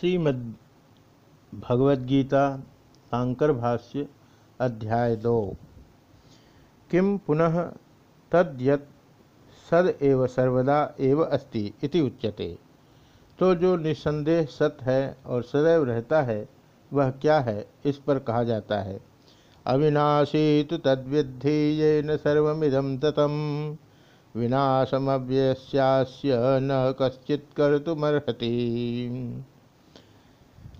श्रीमद् भगवद्गीता शांकर भाष्य अध्याय दो। किम पुनः तद्यत सद एव सर्वदा एव अस्ति इति उच्यते। तो जो निसंदेह सत है और सदैव रहता है, वह क्या है, इस पर कहा जाता है। अविनाशी तो तद्विद्धि ये न सर्विदम ततम। विनाशमव्यस्यास्य न कश्चित कर्तुमर्हति।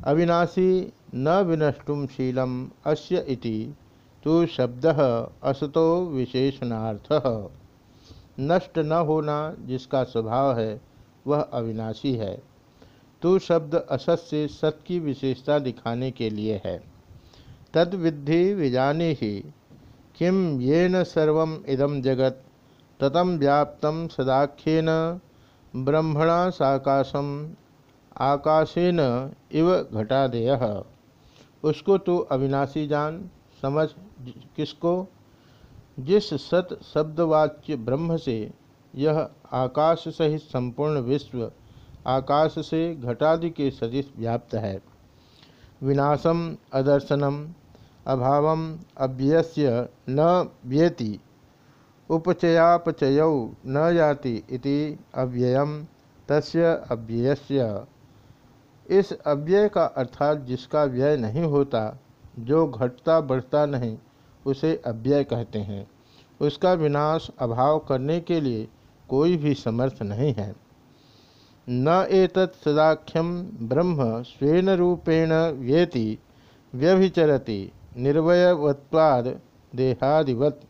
अविनाशी न विनष्टुम शीलम अस्य इति तो शब्द असतो विशेषणार्थ। नष्ट न होना जिसका स्वभाव है, वह अविनाशी है। तो शब्द असत से सत की विशेषता दिखाने के लिए है। तद विद्धि विजानी ही किम ये न सर्व इदम जगत ततम व्याप्तम सदाख्यन ब्रह्मणा साकाशम आकाशेन इव घटादेय उसको तो अविनाशी जान, समझ किसको? जिस सत शब्दवाच्य ब्रह्म से यह आकाश सहित संपूर्ण विश्व आकाश से घटादि के सदिश व्याप्त है। विनाशम, अदर्शनम अभाव अव्ययस्य न व्येति, उपचयापचय न जाति इति अव्ययम, तस्य अव्ययस्य। इस अव्यय का अर्थात जिसका व्यय नहीं होता, जो घटता बढ़ता नहीं, उसे अव्यय कहते हैं। उसका विनाश अभाव करने के लिए कोई भी समर्थ नहीं है। न एतत् सदाख्यम ब्रह्म स्वेन रूपेण व्येति व्यभिचरति निर्वयवत्वाद देहादिवत,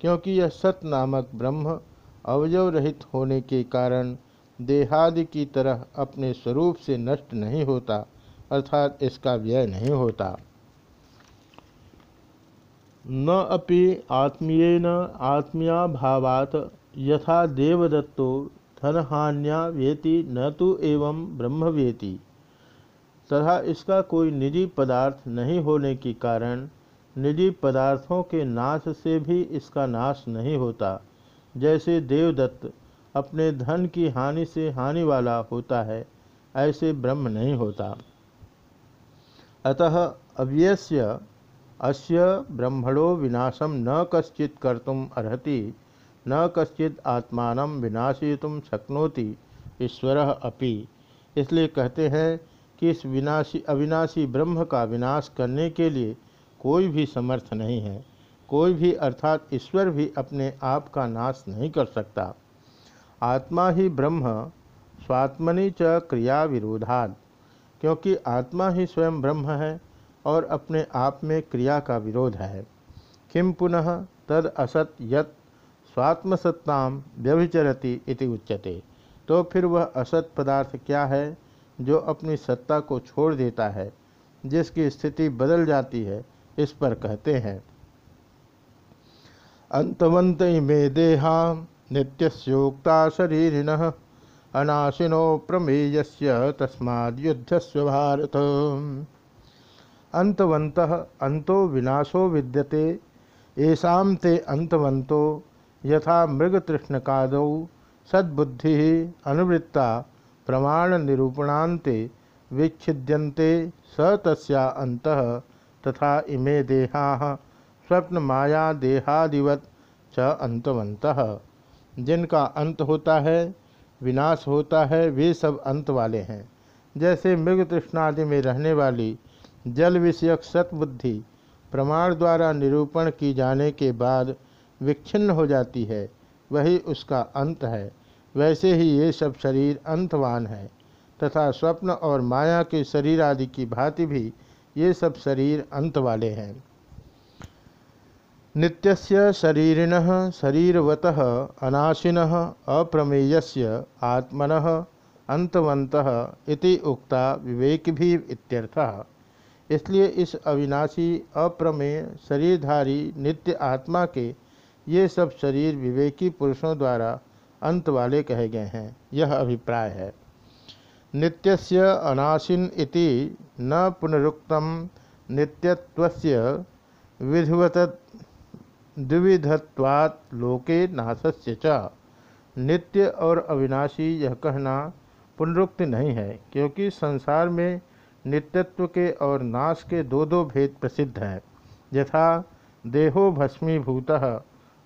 क्योंकि यह सत नामक ब्रह्म अवयव रहित होने के कारण देहादि की तरह अपने स्वरूप से नष्ट नहीं होता, अर्थात इसका व्यय नहीं होता। न अपि आत्मीयन आत्मीया भावात यथा देवदत्तो धनहान्या वेति न तो एवं ब्रह्म वेति तथा इसका कोई निजी पदार्थ नहीं होने के कारण निजी पदार्थों के नाश से भी इसका नाश नहीं होता, जैसे देवदत्त अपने धन की हानि से हानि वाला होता है, ऐसे ब्रह्म नहीं होता। अतः अव्यस्य अस्य ब्रह्मणो विनाशम न कश्चित कर्तुम अर्हति, न कश्चित आत्मान विनाशयितुम शक्नोति ईश्वर अपि। इसलिए कहते हैं कि इस विनाशी, अविनाशी ब्रह्म का विनाश करने के लिए कोई भी समर्थ नहीं है। कोई भी अर्थात ईश्वर भी अपने आप का नाश नहीं कर सकता। आत्मा ही ब्रह्म, स्वात्मनि च क्रिया विरोधाद क्योंकि आत्मा ही स्वयं ब्रह्म है और अपने आप में क्रिया का विरोध है। किम पुनः तद असत यत स्वात्मसत्ता व्यभिचरति इति उच्यते। तो फिर वह असत पदार्थ क्या है जो अपनी सत्ता को छोड़ देता है, जिसकी स्थिति बदल जाती है, इस पर कहते हैं। अंतवंत मे देहा नित्योक्ता शरीरिण, अनाशिनो प्रमेयस्य तस्माद्युद्धस्व भारत। अंतवंत अंतो विनाशो विद्यते, येषा ते अंतवंतो यथा मृगतृष्णकादौ, सद्बुद्धि अनुवृत्ता प्रमाण निरूपणान्ते विच्छिद्यन्ते स तस्या अंतः तथा इमे देहा स्वप्न माया देहादिवत च अंतवंत जिनका अंत होता है, विनाश होता है, वे सब अंत वाले हैं। जैसे मृग तृष्णादि में रहने वाली जल विषयक सतबुद्धि प्रमाण द्वारा निरूपण की जाने के बाद विच्छिन्न हो जाती है, वही उसका अंत है। वैसे ही ये सब शरीर अंतवान है, तथा स्वप्न और माया के शरीर आदि की भांति भी ये सब शरीर अंत वाले हैं। नित्यस्य शरीरिण, शरीरवत, अनाशिन, अप्रमेयस्य, आत्मन अंतवंत इति उक्ता विवेक भी इत्यर्थः। इसलिए इस अविनाशी, अप्रमेय, शरीरधारी, नित्य आत्मा के ये सब शरीर विवेकी पुरुषों द्वारा अंत वाले कहे गए हैं, यह अभिप्राय है। नित्यस्य अनाशिन इति न पुनरुक्तम, नित्यत्वस्य विधिवत द्विविधत्वात् लोके नाशस्य च। नित्य और अविनाशी यह कहना पुनरुक्ति नहीं है, क्योंकि संसार में नित्यत्व के और नाश के दो दो भेद प्रसिद्ध हैं। यथा, देहो भस्मीभूत,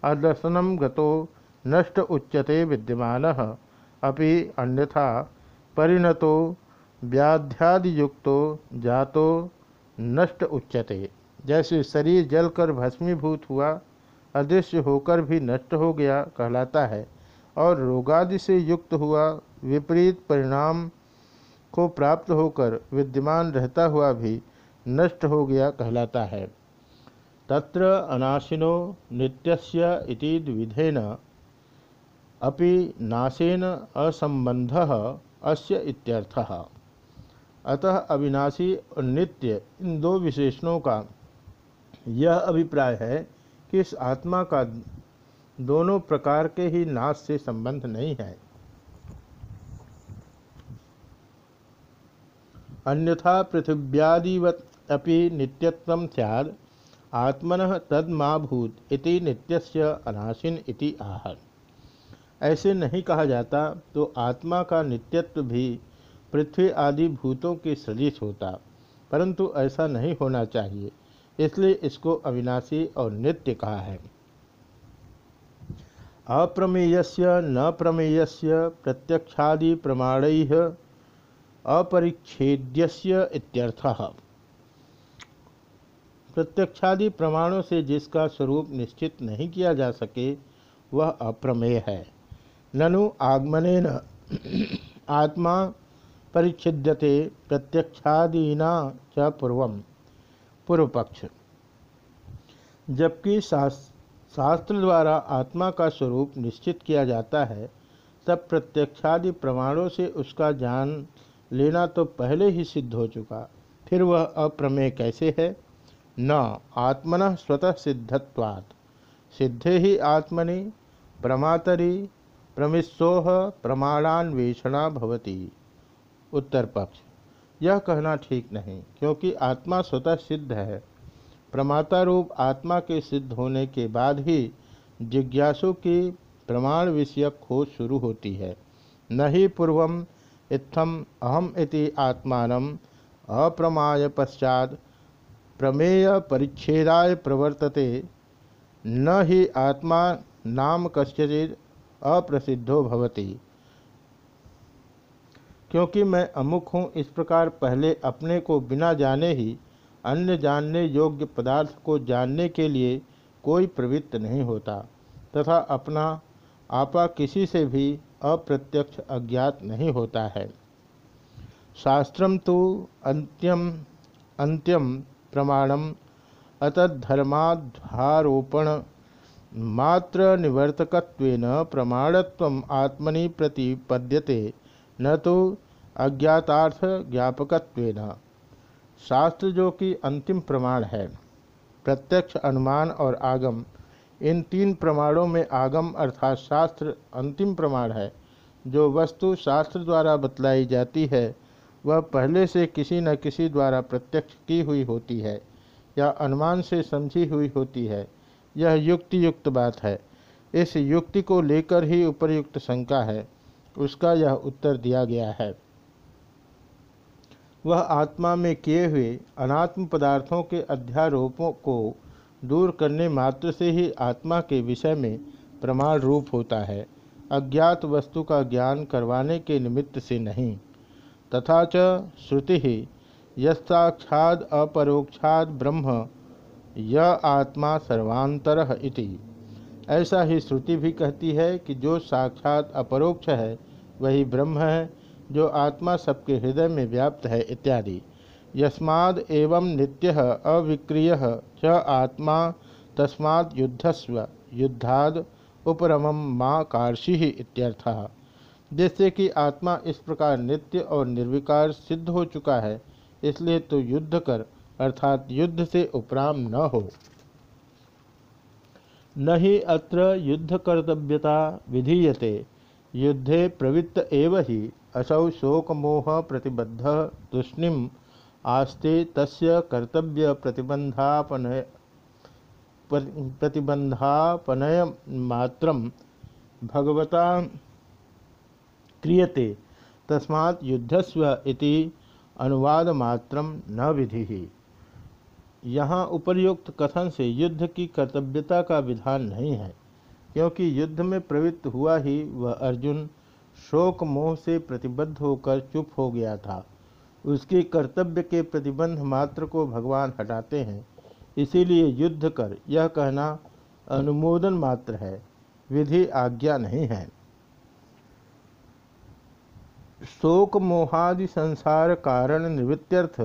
अदर्शनम गतो नष्ट उच्यते विद्यमान, अपि अन्यथा परिणतो व्याध्यादियुक्तो जातो नष्ट उच्यते। जैसे शरीर जलकर भस्मीभूत हुआ अदृश्य होकर भी नष्ट हो गया कहलाता है और रोगादि से युक्त हुआ विपरीत परिणाम को प्राप्त होकर विद्यमान रहता हुआ भी नष्ट हो गया कहलाता है। तत्र अनाशिनो नित्यस्य इति विधेन अपि नाशेन असंबंध अस्य इत्यर्थः। अतः अविनाशी और नित्य इन दो विशेषणों का यह अभिप्राय है कि इस आत्मा का दोनों प्रकार के ही नाश से संबंध नहीं है। अन्यथा पृथिव्यादिवत अपि नित्यत्व सैद आत्मन तदमा भूत इति नित्यस्य अनाशिन इति आह। ऐसे नहीं कहा जाता तो आत्मा का नित्यत्व भी पृथ्वी आदि भूतों के सदृश होता, परंतु ऐसा नहीं होना चाहिए। इसलिए इसको अविनाशी और नित्य कहा है। अप्रमेयस्य न प्रमेयस्य प्रत्यक्षादि प्रमाण अपरिच्छेद्यस्य इत्यर्थः। प्रत्यक्षादि प्रमाणों से जिसका स्वरूप निश्चित नहीं किया जा सके, वह अप्रमेय है। ननु आगमनेन आत्मा परिच्छिद्यते प्रत्यक्षादीना च पूर्व पूर्व पक्ष जबकि शास्त्र द्वारा आत्मा का स्वरूप निश्चित किया जाता है, तब प्रत्यक्षादि प्रमाणों से उसका जान लेना तो पहले ही सिद्ध हो चुका। फिर वह अप्रमेय कैसे है? न, आत्मन स्वतः सिद्धत्वात्। सिद्धे ही आत्मनि, प्रमातरी प्रमिशोह प्रमाणान्वेषणा भवती। उत्तर पक्ष यह कहना ठीक नहीं, क्योंकि आत्मा स्वतः सिद्ध है। प्रमाता रूप आत्मा के सिद्ध होने के बाद ही जिज्ञासु की प्रमाण विषयक खोज शुरू होती है। न ही पूर्व इत्थम अहम इति आत्मान अप्रमाय पश्चात प्रमेय परिच्छेदाय प्रवर्तते। न ही आत्मा नाम कस्यचित अप्रसिद्धो भवति। क्योंकि मैं अमुक हूँ, इस प्रकार पहले अपने को बिना जाने ही अन्य जानने योग्य पदार्थ को जानने के लिए कोई प्रवृत्त नहीं होता, तथा अपना आपा किसी से भी अप्रत्यक्ष अज्ञात नहीं होता है। शास्त्रम तो अंत्यम अंत्यम प्रमाणम अतधर्माध्यारोपण मात्र निवर्तकत्वेन प्रमाणत्व आत्मनि प्रतिपद्यते। न तो अज्ञातार्थ ज्ञापकत्वेन। शास्त्र जो कि अंतिम प्रमाण है, प्रत्यक्ष अनुमान और आगम, इन तीन प्रमाणों में आगम अर्थात शास्त्र अंतिम प्रमाण है। जो वस्तु शास्त्र द्वारा बतलाई जाती है, वह पहले से किसी न किसी द्वारा प्रत्यक्ष की हुई होती है, या अनुमान से समझी हुई होती है। यह युक्ति युक्त बात है। इस युक्ति को लेकर ही उपरयुक्त शंका है। उसका यह उत्तर दिया गया है। वह आत्मा में किए हुए अनात्म पदार्थों के अध्यारोपों को दूर करने मात्र से ही आत्मा के विषय में प्रमाण रूप होता है। अज्ञात वस्तु का ज्ञान करवाने के निमित्त से नहीं। तथा च श्रुति ही यक्षाद अपरोक्षाद ब्रह्म य आत्मा सर्वांतर इति। ऐसा ही श्रुति भी कहती है कि जो साक्षात अपरोक्ष है, वही ब्रह्म है, जो आत्मा सबके हृदय में व्याप्त है इत्यादि। यस्माद एवं नित्य अविक्रिय च आत्मा तस्मात् युद्धस्व, युद्धाद उपरम माँ कार्षि इत्यर्थ। जिससे कि आत्मा इस प्रकार नित्य और निर्विकार सिद्ध हो चुका है, इसलिए तो युद्ध कर, अर्थात युद्ध से उपराम न हो। न ही अत्र युद्ध कर्तव्यता विधीयते। युद्धे प्रवृत्त एव ही। असौ शोकमोह प्रतिबद्ध तूष्णिम आस्ते तस्य कर्तव्य प्रतिबंधापनय प्रतिबंधापनय मात्र भगवता क्रियते। तस्मात् युद्धस्व इति अनुवाद मात्र न विधि। यहाँ उपर्युक्त कथन से युद्ध की कर्तव्यता का विधान नहीं है, क्योंकि युद्ध में प्रवृत्त हुआ ही वह अर्जुन शोक मोह से प्रतिबद्ध होकर चुप हो गया था। उसके कर्तव्य के प्रतिबंध मात्र को भगवान हटाते हैं, इसीलिए युद्ध कर यह कहना अनुमोदन मात्र है, विधि आज्ञा नहीं है। शोक मोहादि संसार कारण निवृत्त्यर्थ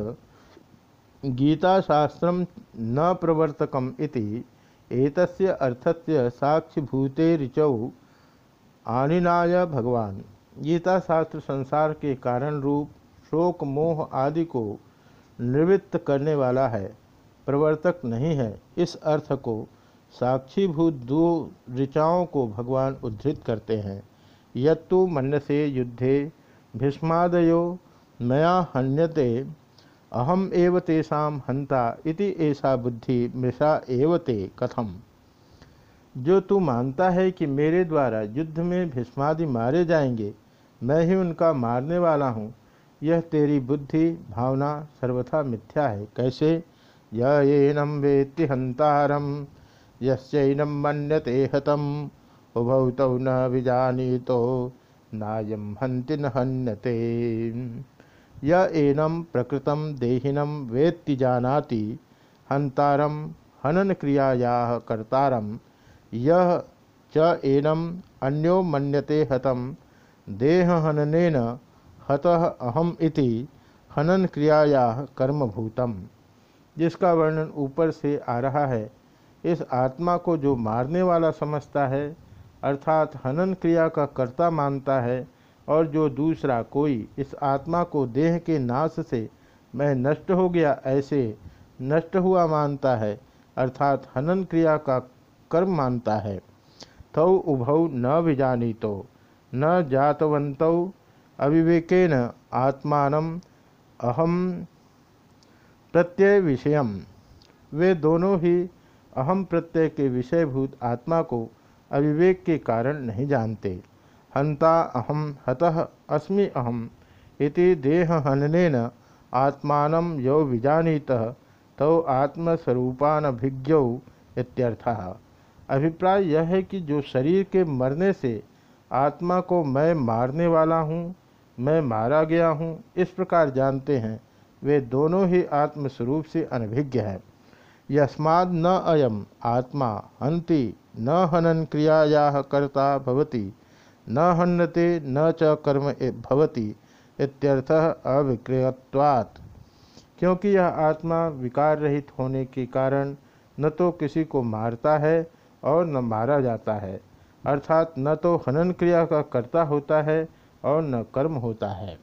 गीता शास्त्र न प्रवर्तकम इति एतस्य अर्थस्य साक्षिभूते ऋचौ आनिनाय भगवान। गीता शास्त्र संसार के कारण रूप शोक, मोह आदि को निवृत्त करने वाला है, प्रवर्तक नहीं है। इस अर्थ को साक्षीभूत दो ऋचाओं को भगवान उद्धृत करते हैं। यत्तु मन से युद्धे, भीष्मादयो मया हन्यते अहम एव तेषा हंता इति ऐसा बुद्धि मृषा एवते कथम। जो तू मानता है कि मेरे द्वारा युद्ध में भीष्मादि मारे जाएँगे, मैं ही उनका मारने वाला हूँ। यह तेरी बुद्धि, भावना सर्वथा मिथ्या है। कैसे? यनम वेत्ति हंतारम यस्नम मनते हतम। उभौ तौ न विजानी तो नायम हंति न हन्यते। य एनम प्रकृतम देहिनम वेत्ति जानाति हंतारम हनन क्रियाया कर्तारम यह च एनम अन्यो मन्यते हतम देह हननेन हतः अहम इति हनन क्रियाया कर्मभूतम। जिसका वर्णन ऊपर से आ रहा है, इस आत्मा को जो मारने वाला समझता है, अर्थात हनन क्रिया का कर्ता मानता है और जो दूसरा कोई इस आत्मा को देह के नाश से मैं नष्ट हो गया, ऐसे नष्ट हुआ मानता है, अर्थात हनन क्रिया का कर्म मानता है। तौ उभौ न विजानी तो न जातवंत अविवेकेन आत्मान अहम प्रत्यय विषय वे दोनों ही अहम प्रत्यय के विषयभूत आत्मा को अविवेक के कारण नहीं जानते। हंता अहम हतः अस्मि अहम इति देह हननेन आत्मान यौ विजानीतः तौ आत्मस्वरूपानभिज्ञौ इत्यर्थः। अभिप्राय यह है कि जो शरीर के मरने से आत्मा को मैं मारने वाला हूँ, मैं मारा गया हूँ, इस प्रकार जानते हैं, वे दोनों ही आत्मस्वरूप से अनभिज्ञ हैं। यस्माद न अयम आत्मा हंति न हनन क्रियाया कर्ता भवति। न हन्नते न च कर्म भवति इत्यर्थः अविक्रियवात् क्योंकि यह आत्मा विकार रहित होने के कारण न तो किसी को मारता है और न मारा जाता है, अर्थात न तो हनन क्रिया का कर्ता होता है और न कर्म होता है।